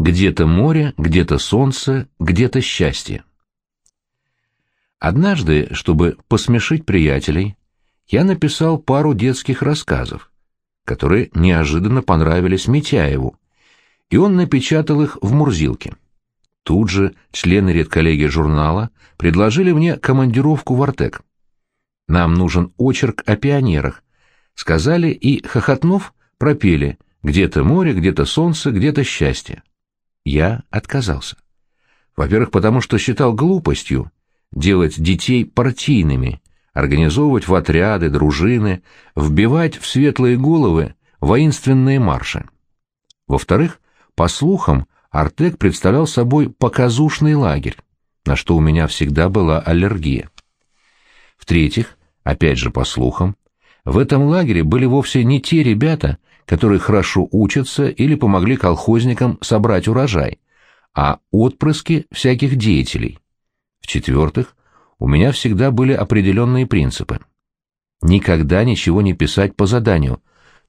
Где-то море, где-то солнце, где-то счастье. Однажды, чтобы посмешить приятелей, я написал пару детских рассказов, которые неожиданно понравились Митяеву, и он напечатал их в Мурзилке. Тут же члены редколлегии журнала предложили мне командировку в Артек. Нам нужен очерк о пионерах, сказали и, хохотнув, пропели «Где-то море, где-то солнце, где-то счастье». Я отказался. Во-первых, потому что считал глупостью делать детей партийными, организовывать в отряды, дружины, вбивать в светлые головы воинственные марши. Во-вторых, по слухам, Артек представлял собой показушный лагерь, на что у меня всегда была аллергия. В-третьих, опять же по слухам, в этом лагере были вовсе не те ребята, которые хорошо учатся или помогли колхозникам собрать урожай, а отпрыски всяких деятелей. В-четвертых, у меня всегда были определенные принципы. Никогда ничего не писать по заданию,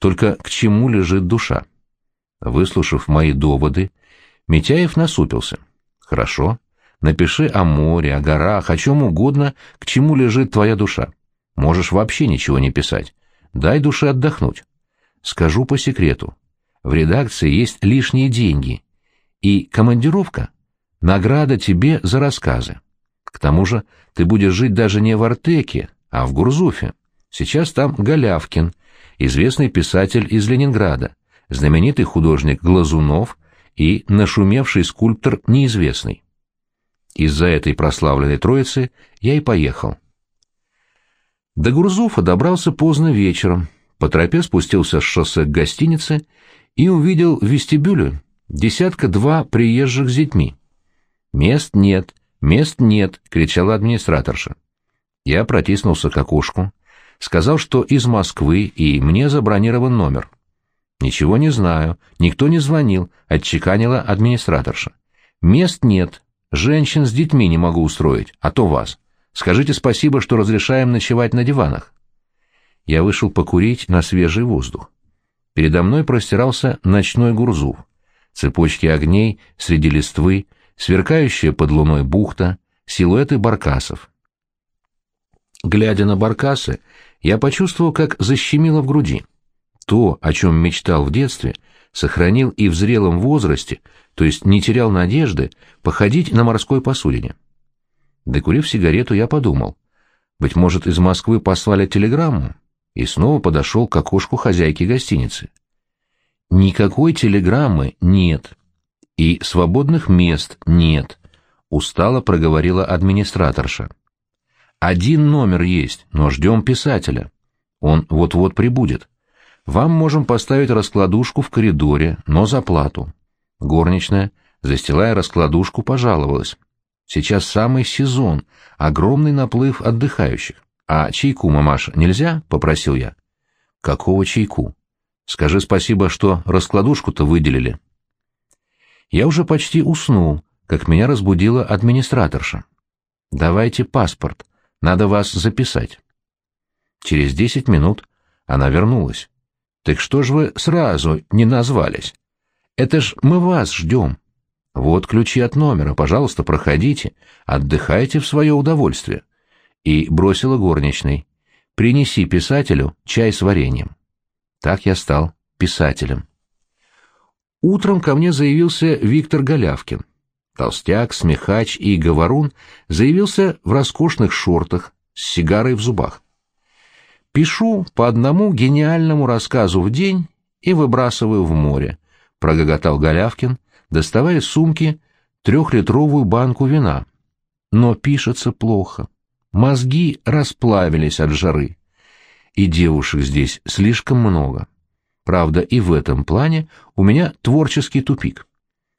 только к чему лежит душа. Выслушав мои доводы, Митяев насупился. «Хорошо. Напиши о море, о горах, о чем угодно, к чему лежит твоя душа. Можешь вообще ничего не писать. Дай душе отдохнуть. Скажу по секрету. В редакции есть лишние деньги. И командировка — награда тебе за рассказы. К тому же ты будешь жить даже не в Артеке, а в Гурзуфе. Сейчас там Голявкин, известный писатель из Ленинграда, знаменитый художник Глазунов — и нашумевший скульптор неизвестный. Из-за этой прославленной троицы я и поехал. До Гурзуфа добрался поздно вечером, по тропе спустился с шоссе к гостинице и увидел в вестибюле десятка-два приезжих с детьми. «Мест нет, мест нет!» — кричала администраторша. Я протиснулся к окошку, сказал, что из Москвы, и мне забронирован номер. «Ничего не знаю. Никто не звонил», — отчеканила администраторша. «Мест нет. Женщин с детьми не могу устроить, а то вас. Скажите спасибо, что разрешаем ночевать на диванах». Я вышел покурить на свежий воздух. Передо мной простирался ночной гурзуф. Цепочки огней среди листвы, сверкающая под луной бухта, силуэты баркасов. Глядя на баркасы, я почувствовал, как защемило в груди то, о чем мечтал в детстве, сохранил и в зрелом возрасте, то есть не терял надежды, походить на морской посудине. Докурив сигарету, я подумал, быть может, из Москвы послали телеграмму, и снова подошел к окошку хозяйки гостиницы. Никакой телеграммы нет, и свободных мест нет, устало проговорила администраторша. Один номер есть, но ждем писателя. Он вот-вот прибудет. Вам можем поставить раскладушку в коридоре, но за плату. Горничная, застилая раскладушку, пожаловалась. Сейчас самый сезон, огромный наплыв отдыхающих. А чайку, мамаша, нельзя? — попросил я. Какого чайку? Скажи спасибо, что раскладушку-то выделили. Я уже почти уснул, как меня разбудила администраторша. Давайте паспорт, надо вас записать. Через десять минут она вернулась. Так что ж вы сразу не назвались? Это ж мы вас ждем. Вот ключи от номера, пожалуйста, проходите, отдыхайте в свое удовольствие. И бросила горничной. Принеси писателю чай с вареньем. Так я стал писателем. Утром ко мне заявился Виктор Голявкин. Толстяк, смехач и говорун заявился в роскошных шортах с сигарой в зубах. Пишу по одному гениальному рассказу в день и выбрасываю в море, — прогоготал Голявкин, доставая из сумки трехлитровую банку вина. Но пишется плохо. Мозги расплавились от жары. И девушек здесь слишком много. Правда, и в этом плане у меня творческий тупик.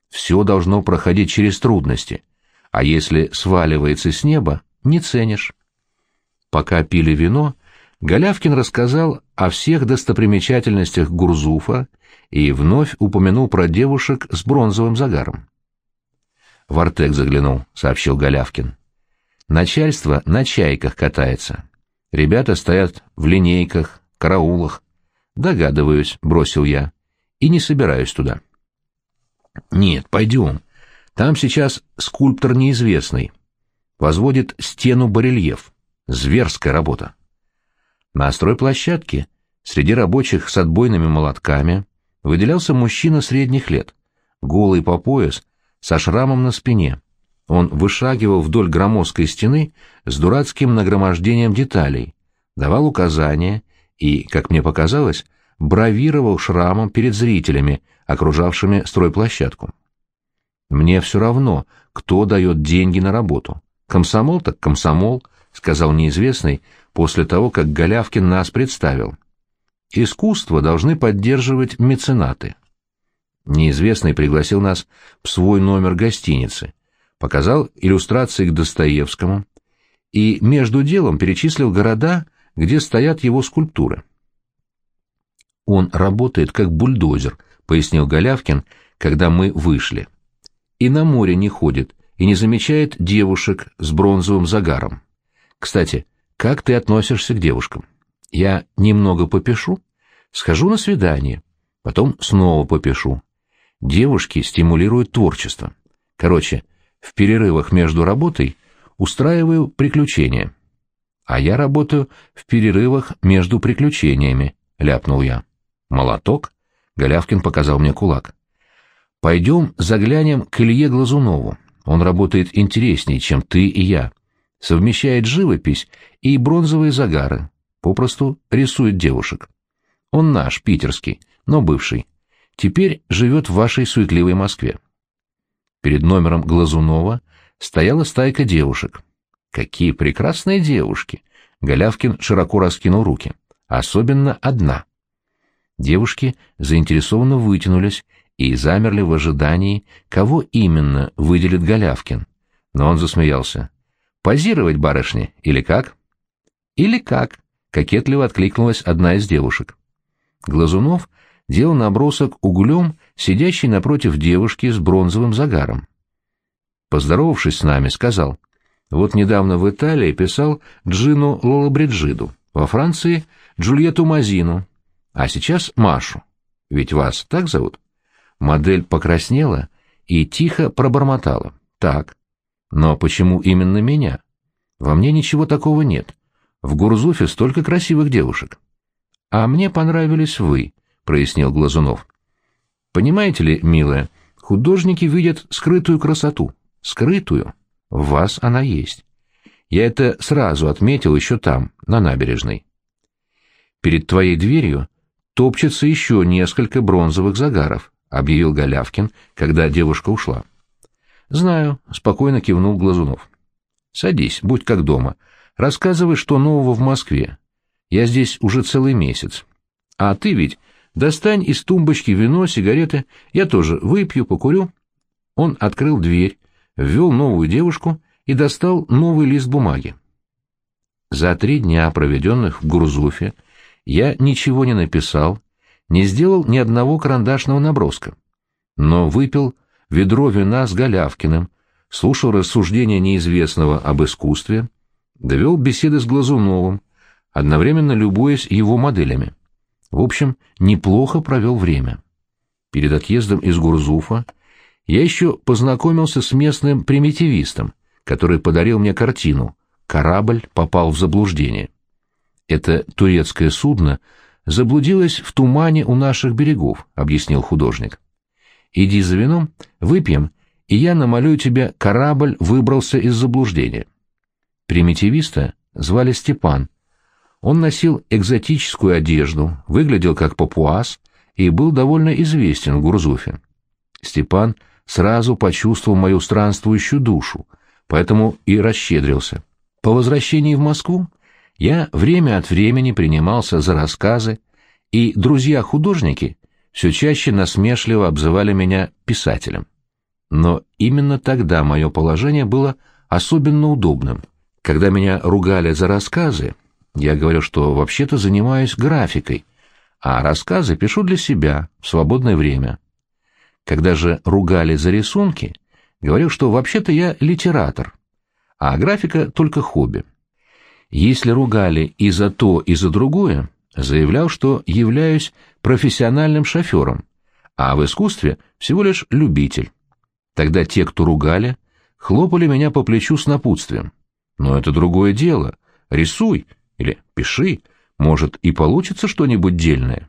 Все должно проходить через трудности, а если сваливается с неба, не ценишь. Пока пили вино, Голявкин рассказал о всех достопримечательностях Гурзуфа и вновь упомянул про девушек с бронзовым загаром. «В Артек заглянул», — сообщил Голявкин. «Начальство на чайках катается. Ребята стоят в линейках, караулах. Догадываюсь», — бросил я, — «и не собираюсь туда». Нет, пойдем. Там сейчас скульптор неизвестный. Возводит стену-барельеф. Зверская работа. На стройплощадке, среди рабочих с отбойными молотками, выделялся мужчина средних лет, голый по пояс, со шрамом на спине. Он вышагивал вдоль громоздкой стены с дурацким нагромождением деталей, давал указания и, как мне показалось, бравировал шрамом перед зрителями, окружавшими стройплощадку. «Мне все равно, кто дает деньги на работу. Комсомол так комсомол», — сказал неизвестный после того, как Голявкин нас представил. «Искусство должны поддерживать меценаты». Неизвестный пригласил нас в свой номер гостиницы, показал иллюстрации к Достоевскому и между делом перечислил города, где стоят его скульптуры. «Он работает как бульдозер», — пояснил Голявкин, когда мы вышли. «И на море не ходит, и не замечает девушек с бронзовым загаром. Кстати, как ты относишься к девушкам? Я немного попишу, схожу на свидание, потом снова попишу. Девушки стимулируют творчество. Короче, в перерывах между работой устраиваю приключения. А я работаю в перерывах между приключениями, ляпнул я. Молоток? Голявкин показал мне кулак. Пойдем заглянем к Илье Глазунову. Он работает интереснее, чем ты и я. Совмещает живопись и бронзовые загары. Попросту рисует девушек. Он наш, питерский, но бывший. Теперь живет в вашей суетливой Москве. Перед номером Глазунова стояла стайка девушек. Какие прекрасные девушки! Голявкин широко раскинул руки. Особенно одна. Девушки заинтересованно вытянулись и замерли в ожидании, кого именно выделит Голявкин. Но он засмеялся. «Позировать, барышни, или как?» «Или как?» — кокетливо откликнулась одна из девушек. Глазунов делал набросок углем, сидящий напротив девушки с бронзовым загаром. Поздоровавшись с нами, сказал, «Вот недавно в Италии писал Джину Лолабриджиду, во Франции — Джульетту Мазину, а сейчас Машу. Ведь вас так зовут?» Модель покраснела и тихо пробормотала. «Так. Но почему именно меня? Во мне ничего такого нет. В Гурзуфе столько красивых девушек. А мне понравились вы, прояснил Глазунов. Понимаете ли, милая, художники видят скрытую красоту. Скрытую. В вас она есть. Я это сразу отметил еще там, на набережной. Перед твоей дверью топчется еще несколько бронзовых загаров, объявил Голявкин, когда девушка ушла. Знаю, спокойно кивнул Глазунов. Садись, будь как дома. Рассказывай, что нового в Москве. Я здесь уже целый месяц. А ты ведь Достань из тумбочки вино, сигареты. Я тоже выпью, покурю. Он открыл дверь, ввел новую девушку и достал новый лист бумаги. За три дня, проведенных в Гурзуфе, я ничего не написал, не сделал ни одного карандашного наброска. Но выпил ведро вина с Голявкиным, слушал рассуждения неизвестного об искусстве, довел беседы с Глазуновым, одновременно любуясь его моделями. В общем, неплохо провел время. Перед отъездом из Гурзуфа я еще познакомился с местным примитивистом, который подарил мне картину «Корабль попал в заблуждение». Это турецкое судно заблудилось в тумане у наших берегов, объяснил художник. Иди за вином, выпьем, и я намалюю тебе «Корабль выбрался из заблуждения». Примитивиста звали Степан, он носил экзотическую одежду, выглядел как папуас и был довольно известен в Гурзуфе. Степан сразу почувствовал мою странствующую душу, поэтому и расщедрился. По возвращении в Москву я время от времени принимался за рассказы, и друзья-художники все чаще насмешливо обзывали меня писателем. Но именно тогда мое положение было особенно удобным. Когда меня ругали за рассказы, я говорю, что вообще-то занимаюсь графикой, а рассказы пишу для себя в свободное время. Когда же ругали за рисунки, говорю, что вообще-то я литератор, а графика только хобби. Если ругали и за то, и за другое, заявлял, что являюсь профессиональным шофером, а в искусстве всего лишь любитель. Тогда те, кто ругали, хлопали меня по плечу с напутствием. Но это другое дело. Рисуй или пиши, может, и получится что-нибудь дельное.